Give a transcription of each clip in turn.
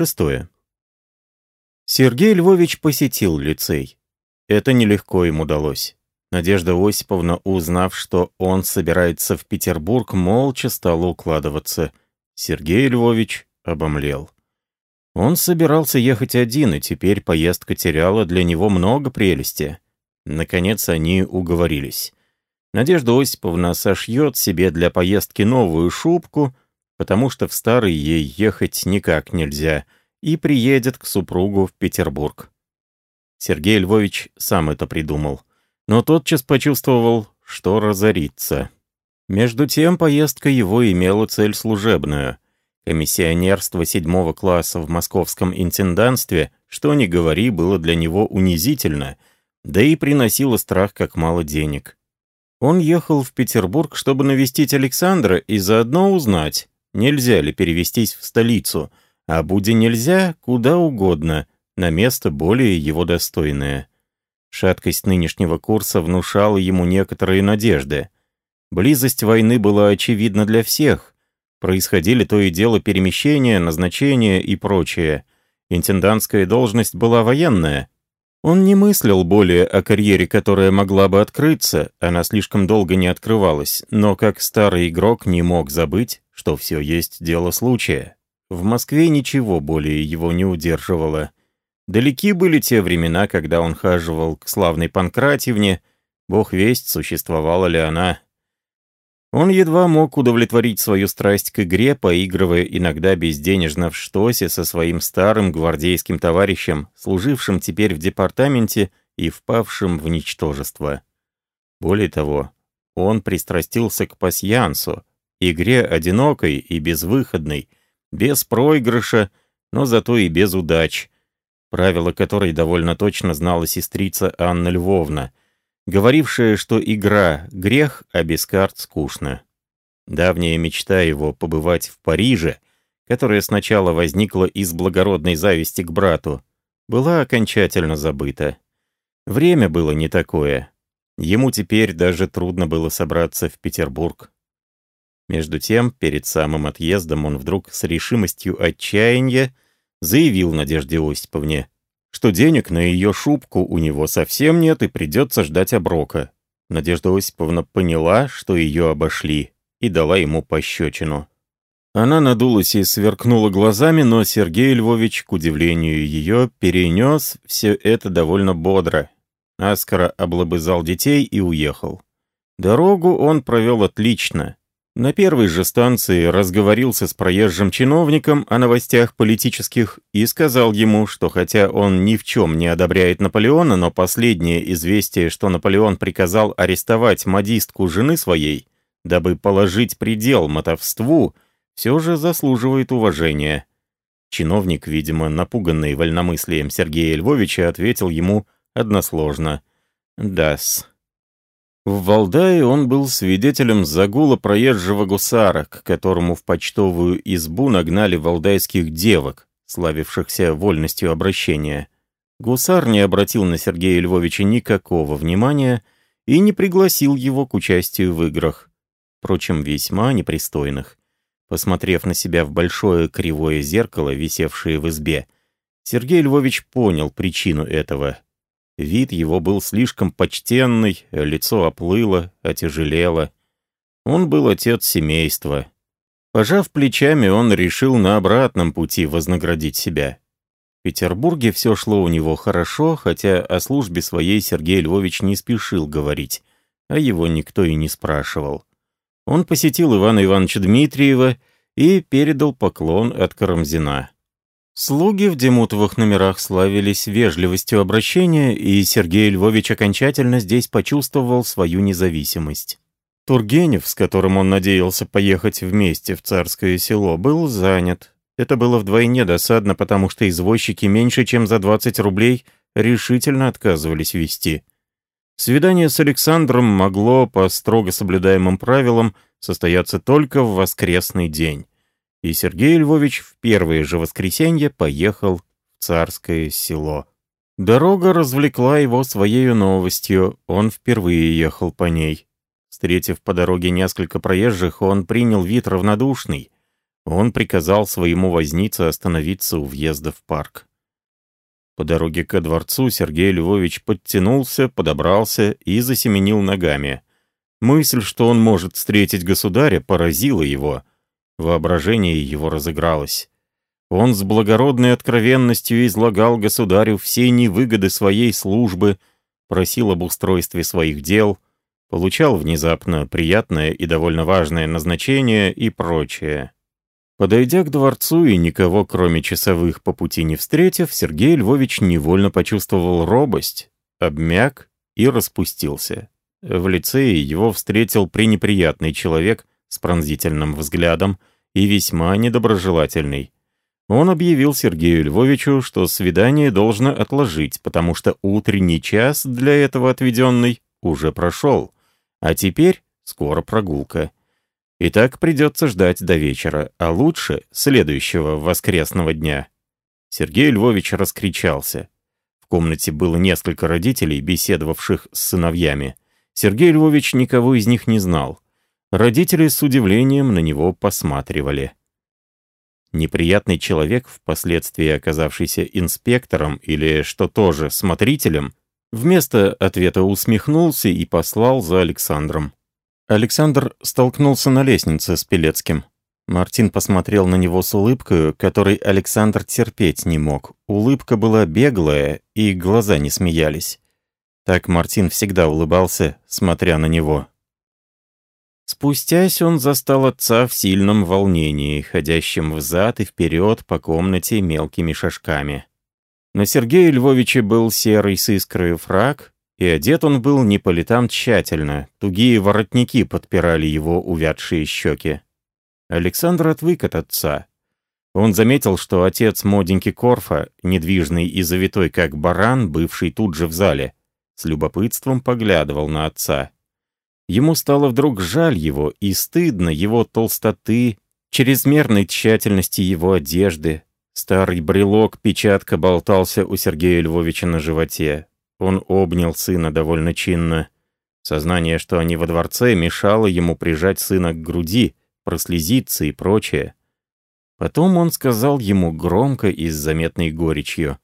Шестое. Сергей Львович посетил лицей. Это нелегко им удалось. Надежда Осиповна, узнав, что он собирается в Петербург, молча стала укладываться. Сергей Львович обомлел. Он собирался ехать один, и теперь поездка теряла для него много прелести. Наконец они уговорились. Надежда Осиповна сошьет себе для поездки новую шубку, потому что в старый ей ехать никак нельзя, и приедет к супругу в Петербург. Сергей Львович сам это придумал, но тотчас почувствовал, что разорится. Между тем поездка его имела цель служебную. Комиссионерство седьмого класса в московском интендантстве, что ни говори, было для него унизительно, да и приносило страх как мало денег. Он ехал в Петербург, чтобы навестить Александра и заодно узнать, нельзя ли перевестись в столицу, а буде нельзя, куда угодно, на место более его достойное. Шаткость нынешнего курса внушала ему некоторые надежды. Близость войны была очевидна для всех. Происходили то и дело перемещения, назначения и прочее. Интендантская должность была военная, он не мыслил более о карьере, которая могла бы открыться, она слишком долго не открывалась, но как старый игрок не мог забыть, что все есть дело случая. В Москве ничего более его не удерживало. Далеки были те времена, когда он хаживал к славной Панкратьевне, бог весть, существовала ли она. Он едва мог удовлетворить свою страсть к игре, поигрывая иногда безденежно в штосе со своим старым гвардейским товарищем, служившим теперь в департаменте и впавшим в ничтожество. Более того, он пристрастился к пасьянсу, игре одинокой и безвыходной, без проигрыша, но зато и без удач, правила которой довольно точно знала сестрица Анна Львовна, говорившая, что игра — грех, а без карт скучно. Давняя мечта его побывать в Париже, которая сначала возникла из благородной зависти к брату, была окончательно забыта. Время было не такое. Ему теперь даже трудно было собраться в Петербург. Между тем, перед самым отъездом он вдруг с решимостью отчаяния заявил Надежде Осиповне — что денег на ее шубку у него совсем нет и придется ждать оброка. Надежда Осиповна поняла, что ее обошли, и дала ему пощечину. Она надулась и сверкнула глазами, но Сергей Львович, к удивлению ее, перенес все это довольно бодро. Аскара облобызал детей и уехал. Дорогу он провел отлично. На первой же станции разговорился с проезжим чиновником о новостях политических и сказал ему, что хотя он ни в чем не одобряет Наполеона, но последнее известие, что Наполеон приказал арестовать модистку жены своей, дабы положить предел мотовству, все же заслуживает уважения. Чиновник, видимо, напуганный вольномыслием Сергея Львовича, ответил ему односложно «Да-с». В Валдае он был свидетелем загула проезжего гусара, к которому в почтовую избу нагнали валдайских девок, славившихся вольностью обращения. Гусар не обратил на Сергея Львовича никакого внимания и не пригласил его к участию в играх, впрочем, весьма непристойных. Посмотрев на себя в большое кривое зеркало, висевшее в избе, Сергей Львович понял причину этого Вид его был слишком почтенный, лицо оплыло, отяжелело. Он был отец семейства. Пожав плечами, он решил на обратном пути вознаградить себя. В Петербурге все шло у него хорошо, хотя о службе своей Сергей Львович не спешил говорить, а его никто и не спрашивал. Он посетил Ивана Ивановича Дмитриева и передал поклон от Карамзина. Слуги в Демутовых номерах славились вежливостью обращения, и Сергей Львович окончательно здесь почувствовал свою независимость. Тургенев, с которым он надеялся поехать вместе в царское село, был занят. Это было вдвойне досадно, потому что извозчики меньше чем за 20 рублей решительно отказывались вести. Свидание с Александром могло, по строго соблюдаемым правилам, состояться только в воскресный день и Сергей Львович в первое же воскресенье поехал в царское село. Дорога развлекла его своей новостью, он впервые ехал по ней. Встретив по дороге несколько проезжих, он принял вид равнодушный. Он приказал своему вознице остановиться у въезда в парк. По дороге ко дворцу Сергей Львович подтянулся, подобрался и засеменил ногами. Мысль, что он может встретить государя, поразила его. Воображение его разыгралось. Он с благородной откровенностью излагал государю все невыгоды своей службы, просил об устройстве своих дел, получал внезапно приятное и довольно важное назначение и прочее. Подойдя к дворцу и никого, кроме часовых, по пути не встретив, Сергей Львович невольно почувствовал робость, обмяк и распустился. В лицее его встретил пренеприятный человек с пронзительным взглядом и весьма недоброжелательный. Он объявил Сергею Львовичу, что свидание должно отложить, потому что утренний час для этого отведенный уже прошел, а теперь скоро прогулка. И так придется ждать до вечера, а лучше следующего воскресного дня. Сергей Львович раскричался. В комнате было несколько родителей, беседовавших с сыновьями. Сергей Львович никого из них не знал. Родители с удивлением на него посматривали. Неприятный человек, впоследствии оказавшийся инспектором или, что тоже, смотрителем, вместо ответа усмехнулся и послал за Александром. Александр столкнулся на лестнице с Пелецким. Мартин посмотрел на него с улыбкой, которой Александр терпеть не мог. Улыбка была беглая, и глаза не смеялись. Так Мартин всегда улыбался, смотря на него. Спустясь, он застал отца в сильном волнении, ходящим взад и вперед по комнате мелкими шажками. На Сергея Львовича был серый с искрой фраг, и одет он был не по летам тщательно, тугие воротники подпирали его увядшие щеки. Александр отвык от отца. Он заметил, что отец моденьки Корфа, недвижный и завитой как баран, бывший тут же в зале, с любопытством поглядывал на отца. Ему стало вдруг жаль его и стыдно его толстоты, чрезмерной тщательности его одежды. Старый брелок-печатка болтался у Сергея Львовича на животе. Он обнял сына довольно чинно. Сознание, что они во дворце, мешало ему прижать сына к груди, прослезиться и прочее. Потом он сказал ему громко и с заметной горечью.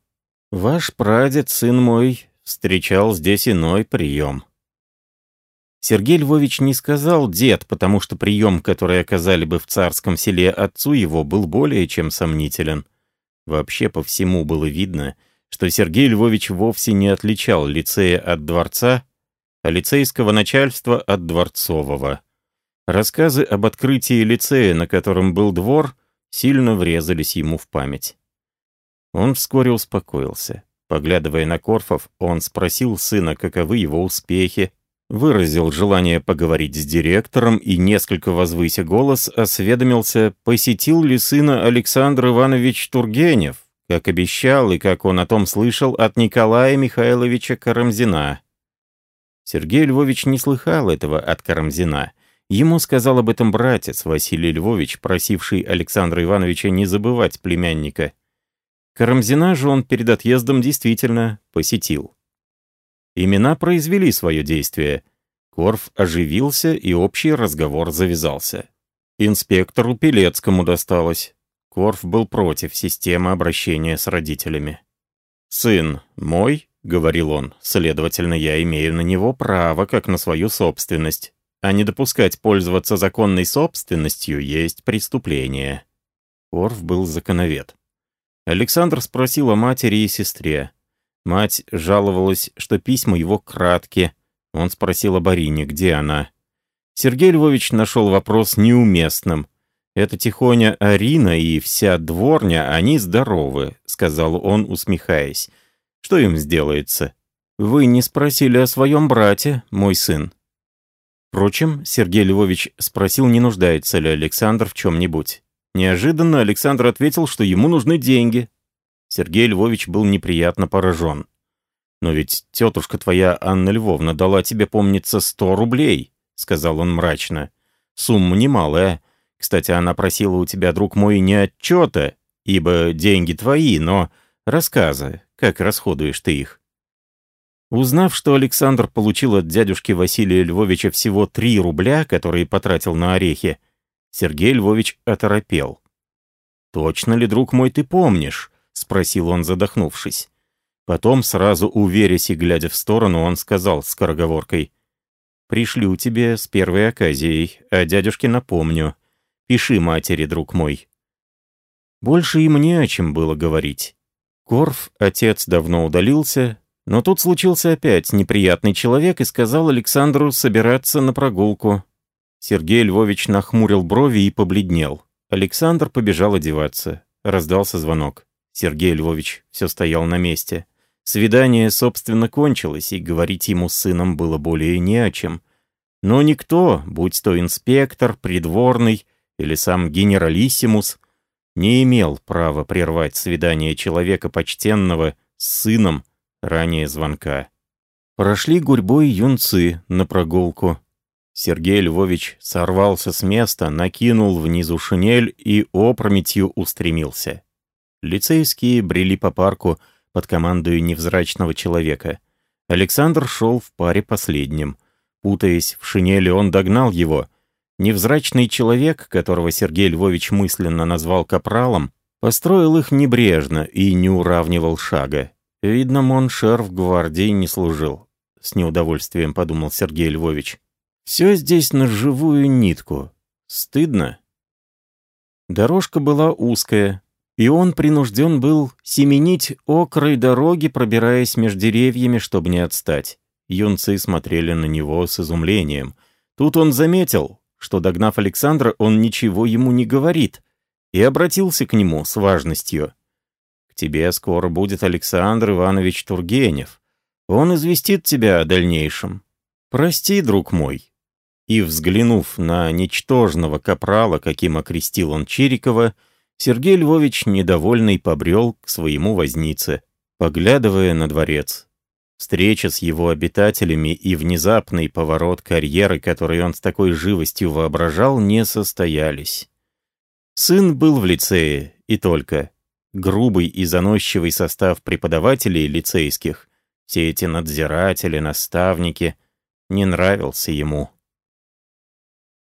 «Ваш прадед, сын мой, встречал здесь иной прием». Сергей Львович не сказал «дед», потому что прием, который оказали бы в царском селе отцу его, был более чем сомнителен. Вообще по всему было видно, что Сергей Львович вовсе не отличал лицея от дворца, а лицейского начальства от дворцового. Рассказы об открытии лицея, на котором был двор, сильно врезались ему в память. Он вскоре успокоился. Поглядывая на Корфов, он спросил сына, каковы его успехи, выразил желание поговорить с директором и, несколько возвыся голос, осведомился, посетил ли сына Александр Иванович Тургенев, как обещал и как он о том слышал от Николая Михайловича Карамзина. Сергей Львович не слыхал этого от Карамзина. Ему сказал об этом братец Василий Львович, просивший Александра Ивановича не забывать племянника. Карамзина же он перед отъездом действительно посетил. Имена произвели свое действие. Корф оживился, и общий разговор завязался. Инспектору Пелецкому досталось. Корф был против системы обращения с родителями. «Сын мой», — говорил он, — «следовательно, я имею на него право, как на свою собственность. А не допускать пользоваться законной собственностью есть преступление». Корф был законовед. Александр спросил о матери и сестре. Мать жаловалась, что письма его краткие. Он спросил о Барине, где она. Сергей Львович нашел вопрос неуместным — «Это тихоня Арина и вся дворня, они здоровы», — сказал он, усмехаясь. «Что им сделается? Вы не спросили о своем брате, мой сын». Впрочем, Сергей Львович спросил, не нуждается ли Александр в чем-нибудь. Неожиданно Александр ответил, что ему нужны деньги. Сергей Львович был неприятно поражен. «Но ведь тетушка твоя, Анна Львовна, дала тебе, помнится, сто рублей», — сказал он мрачно. «Сумма немалая. Кстати, она просила у тебя, друг мой, не отчета, ибо деньги твои, но рассказы, как расходуешь ты их. Узнав, что Александр получил от дядюшки Василия Львовича всего три рубля, которые потратил на орехи, Сергей Львович оторопел. «Точно ли, друг мой, ты помнишь?» — спросил он, задохнувшись. Потом, сразу уверясь и глядя в сторону, он сказал скороговоркой. «Пришлю тебе с первой оказией, а дядюшке напомню. Пиши матери, друг мой». Больше им не о чем было говорить. Корф, отец, давно удалился, но тут случился опять неприятный человек и сказал Александру собираться на прогулку. Сергей Львович нахмурил брови и побледнел. Александр побежал одеваться. Раздался звонок. Сергей Львович все стоял на месте. Свидание, собственно, кончилось, и говорить ему с сыном было более не о чем. Но никто, будь то инспектор, придворный или сам генералиссимус, не имел права прервать свидание человека почтенного с сыном ранее звонка. Прошли гурьбой юнцы на прогулку. Сергей Львович сорвался с места, накинул внизу шинель и опрометью устремился. Лицейские брели по парку, под командою невзрачного человека. Александр шел в паре последним. Путаясь в шинели, он догнал его. Невзрачный человек, которого Сергей Львович мысленно назвал капралом, построил их небрежно и не уравнивал шага. Видно, mon cher в гвардии не служил. С неудовольствием подумал Сергей Львович. Все здесь на живую нитку. Стыдно. Дорожка была узкая, и он принужден был семенить окрой дороги, пробираясь между деревьями, чтобы не отстать. Юнцы смотрели на него с изумлением. Тут он заметил, что, догнав Александра, он ничего ему не говорит, и обратился к нему с важностью. «К тебе скоро будет Александр Иванович Тургенев. Он известит тебя о дальнейшем. Прости, друг мой». И, взглянув на ничтожного капрала, каким окрестил он Чирикова, Сергей Львович, недовольный, побрел к своему вознице, поглядывая на дворец. Встреча с его обитателями и внезапный поворот карьеры, который он с такой живостью воображал, не состоялись. Сын был в лицее, и только. Грубый и заносчивый состав преподавателей лицейских, все эти надзиратели, наставники, не нравился ему.